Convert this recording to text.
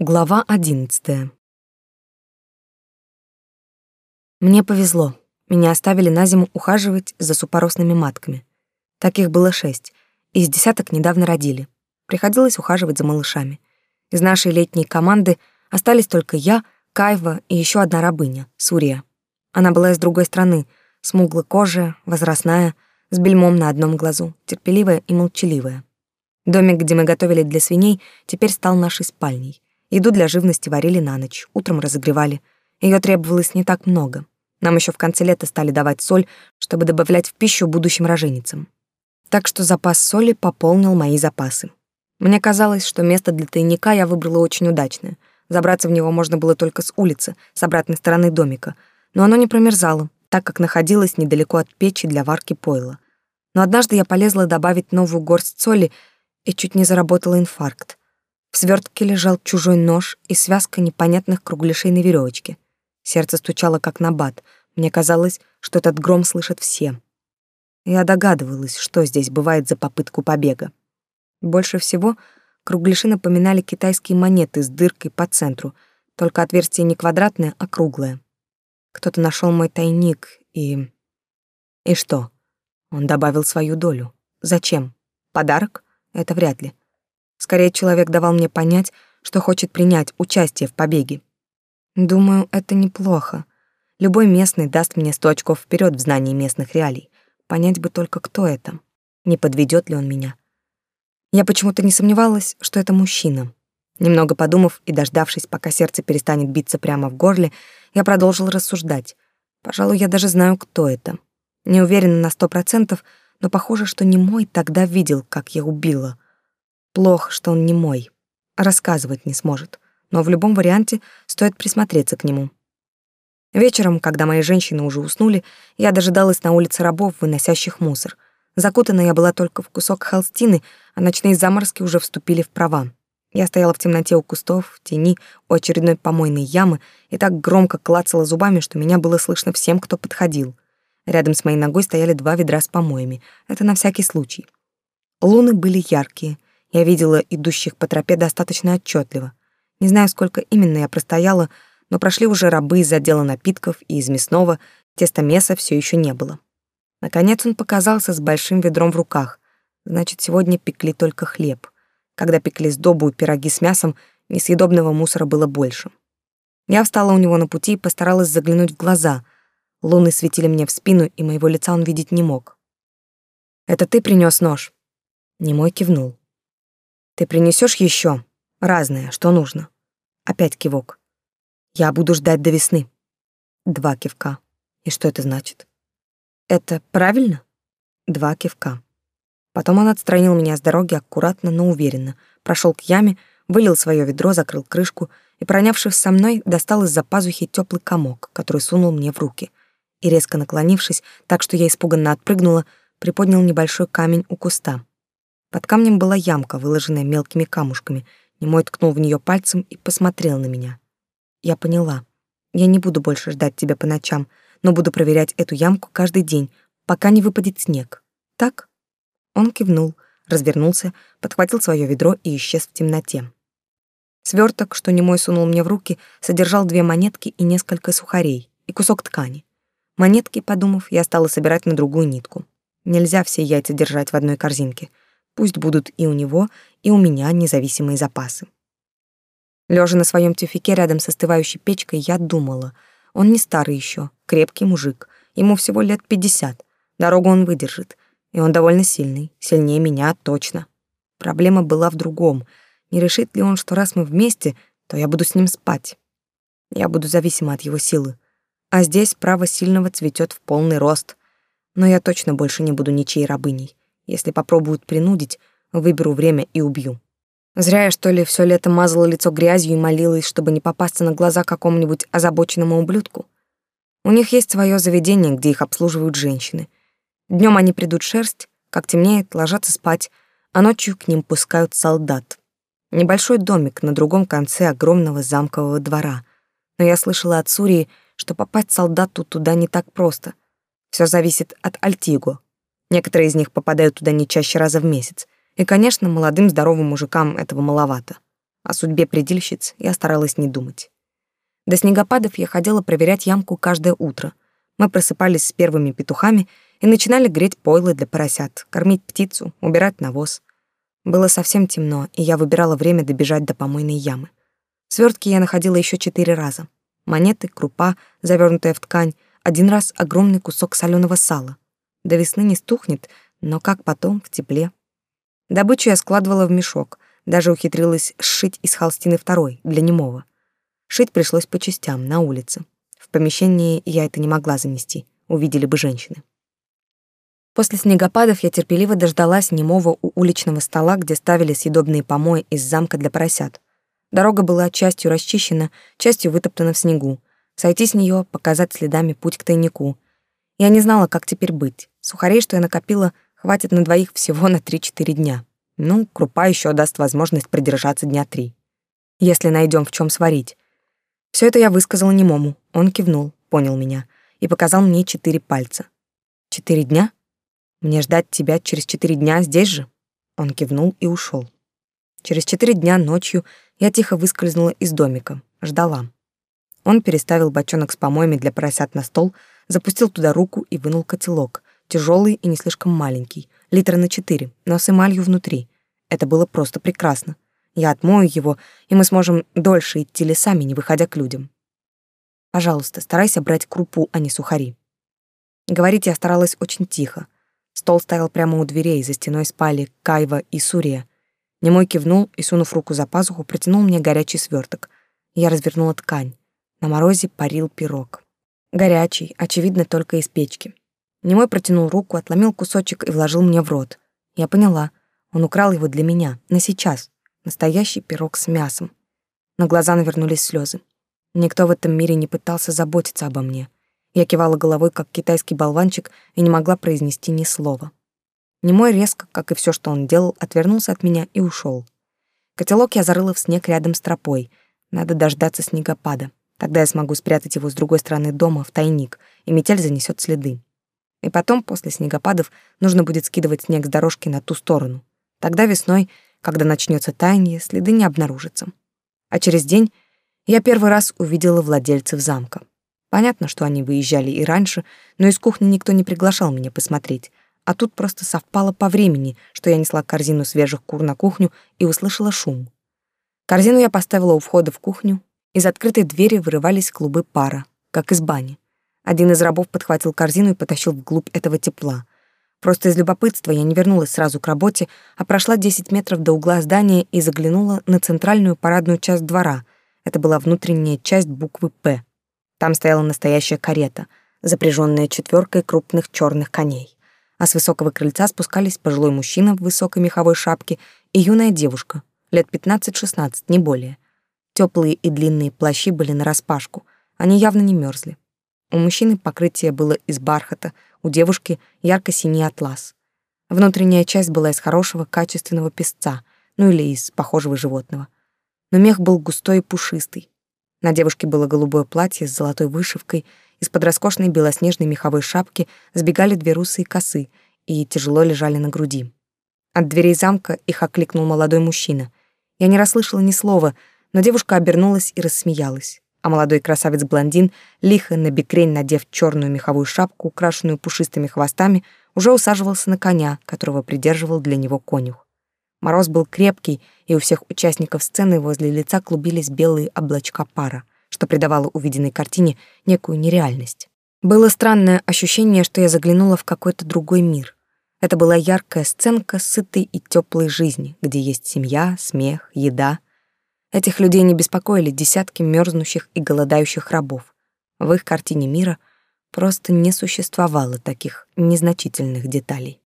Глава одиннадцатая. Мне повезло. Меня оставили на зиму ухаживать за супоросными матками. Таких было шесть. Из десяток недавно родили. Приходилось ухаживать за малышами. Из нашей летней команды остались только я, Кайва и еще одна рабыня, Сурия. Она была из другой страны, смуглокожая, возрастная, с бельмом на одном глазу, терпеливая и молчаливая. Домик, где мы готовили для свиней, теперь стал нашей спальней. Еду для живности варили на ночь, утром разогревали. Ее требовалось не так много. Нам еще в конце лета стали давать соль, чтобы добавлять в пищу будущим роженицам. Так что запас соли пополнил мои запасы. Мне казалось, что место для тайника я выбрала очень удачное. Забраться в него можно было только с улицы, с обратной стороны домика. Но оно не промерзало, так как находилось недалеко от печи для варки пойла. Но однажды я полезла добавить новую горсть соли и чуть не заработала инфаркт. В свертке лежал чужой нож и связка непонятных кругляшей на веревочке. Сердце стучало как набат. Мне казалось, что этот гром слышат все. Я догадывалась, что здесь бывает за попытку побега. Больше всего кругляши напоминали китайские монеты с дыркой по центру, только отверстие не квадратное, а круглое. Кто-то нашел мой тайник и... И что? Он добавил свою долю. Зачем? Подарок? Это вряд ли. Скорее, человек давал мне понять, что хочет принять участие в побеге. Думаю, это неплохо. Любой местный даст мне сто очков вперед в знании местных реалий. Понять бы только, кто это. Не подведет ли он меня. Я почему-то не сомневалась, что это мужчина. Немного подумав и дождавшись, пока сердце перестанет биться прямо в горле, я продолжил рассуждать. Пожалуй, я даже знаю, кто это. Не уверена на сто процентов, но похоже, что не мой тогда видел, как я убила — Плохо, что он не мой. Рассказывать не сможет. Но в любом варианте стоит присмотреться к нему. Вечером, когда мои женщины уже уснули, я дожидалась на улице рабов, выносящих мусор. Закутана я была только в кусок холстины, а ночные заморозки уже вступили в права. Я стояла в темноте у кустов, в тени, у очередной помойной ямы и так громко клацала зубами, что меня было слышно всем, кто подходил. Рядом с моей ногой стояли два ведра с помоями. Это на всякий случай. Луны были яркие, я видела идущих по тропе достаточно отчетливо. Не знаю, сколько именно я простояла, но прошли уже рабы из отдела напитков и из мясного, теста мяса все еще не было. Наконец он показался с большим ведром в руках. Значит, сегодня пекли только хлеб. Когда пекли сдобу и пироги с мясом, несъедобного мусора было больше. Я встала у него на пути и постаралась заглянуть в глаза. Луны светили мне в спину, и моего лица он видеть не мог. «Это ты принес нож?» Немой кивнул. Ты принесешь еще разное, что нужно. Опять кивок. Я буду ждать до весны. Два кивка. И что это значит? Это правильно? Два кивка. Потом он отстранил меня с дороги аккуратно, но уверенно, прошел к яме, вылил свое ведро, закрыл крышку и, пронявшись со мной, достал из-за пазухи теплый комок, который сунул мне в руки. И, резко наклонившись, так что я испуганно отпрыгнула, приподнял небольшой камень у куста. Под камнем была ямка, выложенная мелкими камушками. Немой ткнул в нее пальцем и посмотрел на меня. Я поняла. Я не буду больше ждать тебя по ночам, но буду проверять эту ямку каждый день, пока не выпадет снег. Так? Он кивнул, развернулся, подхватил свое ведро и исчез в темноте. Сверток, что немой сунул мне в руки, содержал две монетки и несколько сухарей, и кусок ткани. Монетки, подумав, я стала собирать на другую нитку. Нельзя все яйца держать в одной корзинке — Пусть будут и у него, и у меня независимые запасы. Лежа на своем тюфике рядом с остывающей печкой, я думала. Он не старый еще, крепкий мужик. Ему всего лет пятьдесят. Дорогу он выдержит. И он довольно сильный. Сильнее меня, точно. Проблема была в другом. Не решит ли он, что раз мы вместе, то я буду с ним спать? Я буду зависима от его силы. А здесь право сильного цветет в полный рост. Но я точно больше не буду ничьей рабыней. Если попробуют принудить, выберу время и убью. Зря я, что ли, все лето мазала лицо грязью и молилась, чтобы не попасться на глаза какому-нибудь озабоченному ублюдку. У них есть свое заведение, где их обслуживают женщины. Днем они придут шерсть, как темнеет, ложатся спать, а ночью к ним пускают солдат. Небольшой домик на другом конце огромного замкового двора. Но я слышала от Сурии, что попасть солдату туда не так просто. Все зависит от Альтиго, Некоторые из них попадают туда не чаще раза в месяц. И, конечно, молодым здоровым мужикам этого маловато. О судьбе предельщиц я старалась не думать. До снегопадов я ходила проверять ямку каждое утро. Мы просыпались с первыми петухами и начинали греть пойлы для поросят, кормить птицу, убирать навоз. Было совсем темно, и я выбирала время добежать до помойной ямы. Свертки я находила еще четыре раза. Монеты, крупа, завернутая в ткань, один раз огромный кусок соленого сала. До весны не стухнет, но как потом, в тепле. Добычу я складывала в мешок, даже ухитрилась сшить из холстины второй, для немого. Шить пришлось по частям, на улице. В помещении я это не могла занести, увидели бы женщины. После снегопадов я терпеливо дождалась немого у уличного стола, где ставили съедобные помои из замка для поросят. Дорога была частью расчищена, частью вытоптана в снегу. Сойти с нее, показать следами путь к тайнику. Я не знала, как теперь быть. Сухарей, что я накопила, хватит на двоих всего на 3-4 дня. Ну, крупа еще даст возможность продержаться дня три. Если найдем в чем сварить. Все это я высказала немому. Он кивнул, понял меня и показал мне четыре пальца. Четыре дня? Мне ждать тебя через четыре дня здесь же? Он кивнул и ушел. Через четыре дня ночью я тихо выскользнула из домика, ждала. Он переставил бочонок с помоями для поросят на стол, запустил туда руку и вынул котелок, тяжелый и не слишком маленький, литра на четыре, но с эмалью внутри. Это было просто прекрасно. Я отмою его, и мы сможем дольше идти лесами, не выходя к людям. Пожалуйста, старайся брать крупу, а не сухари. Говорить я старалась очень тихо. Стол стоял прямо у дверей, за стеной спали Кайва и Сурия. Немой кивнул и, сунув руку за пазуху, протянул мне горячий сверток. Я развернула ткань. На морозе парил пирог. Горячий, очевидно, только из печки. Немой протянул руку, отломил кусочек и вложил мне в рот. Я поняла. Он украл его для меня, на сейчас. Настоящий пирог с мясом. На глаза навернулись слезы. Никто в этом мире не пытался заботиться обо мне. Я кивала головой, как китайский болванчик, и не могла произнести ни слова. Немой резко, как и все, что он делал, отвернулся от меня и ушел. Котелок я зарыла в снег рядом с тропой. Надо дождаться снегопада. Тогда я смогу спрятать его с другой стороны дома, в тайник, и метель занесет следы. И потом, после снегопадов, нужно будет скидывать снег с дорожки на ту сторону. Тогда весной, когда начнется таяние, следы не обнаружатся. А через день я первый раз увидела владельцев замка. Понятно, что они выезжали и раньше, но из кухни никто не приглашал меня посмотреть, а тут просто совпало по времени, что я несла корзину свежих кур на кухню и услышала шум. Корзину я поставила у входа в кухню, из открытой двери вырывались клубы пара, как из бани. Один из рабов подхватил корзину и потащил вглубь этого тепла. Просто из любопытства я не вернулась сразу к работе, а прошла 10 метров до угла здания и заглянула на центральную парадную часть двора. Это была внутренняя часть буквы «П». Там стояла настоящая карета, запряженная четверкой крупных черных коней а с высокого крыльца спускались пожилой мужчина в высокой меховой шапке и юная девушка, лет 15-16, не более. Теплые и длинные плащи были нараспашку, они явно не мерзли. У мужчины покрытие было из бархата, у девушки ярко-синий атлас. Внутренняя часть была из хорошего, качественного песца, ну или из похожего животного. Но мех был густой и пушистый. На девушке было голубое платье с золотой вышивкой — из-под роскошной белоснежной меховой шапки сбегали две русые косы и тяжело лежали на груди. От дверей замка их окликнул молодой мужчина. Я не расслышала ни слова, но девушка обернулась и рассмеялась. А молодой красавец-блондин, лихо на бекрень надев черную меховую шапку, украшенную пушистыми хвостами, уже усаживался на коня, которого придерживал для него конюх. Мороз был крепкий, и у всех участников сцены возле лица клубились белые облачка пара что придавало увиденной картине некую нереальность. Было странное ощущение, что я заглянула в какой-то другой мир. Это была яркая сценка сытой и теплой жизни, где есть семья, смех, еда. Этих людей не беспокоили десятки мерзнущих и голодающих рабов. В их картине мира просто не существовало таких незначительных деталей.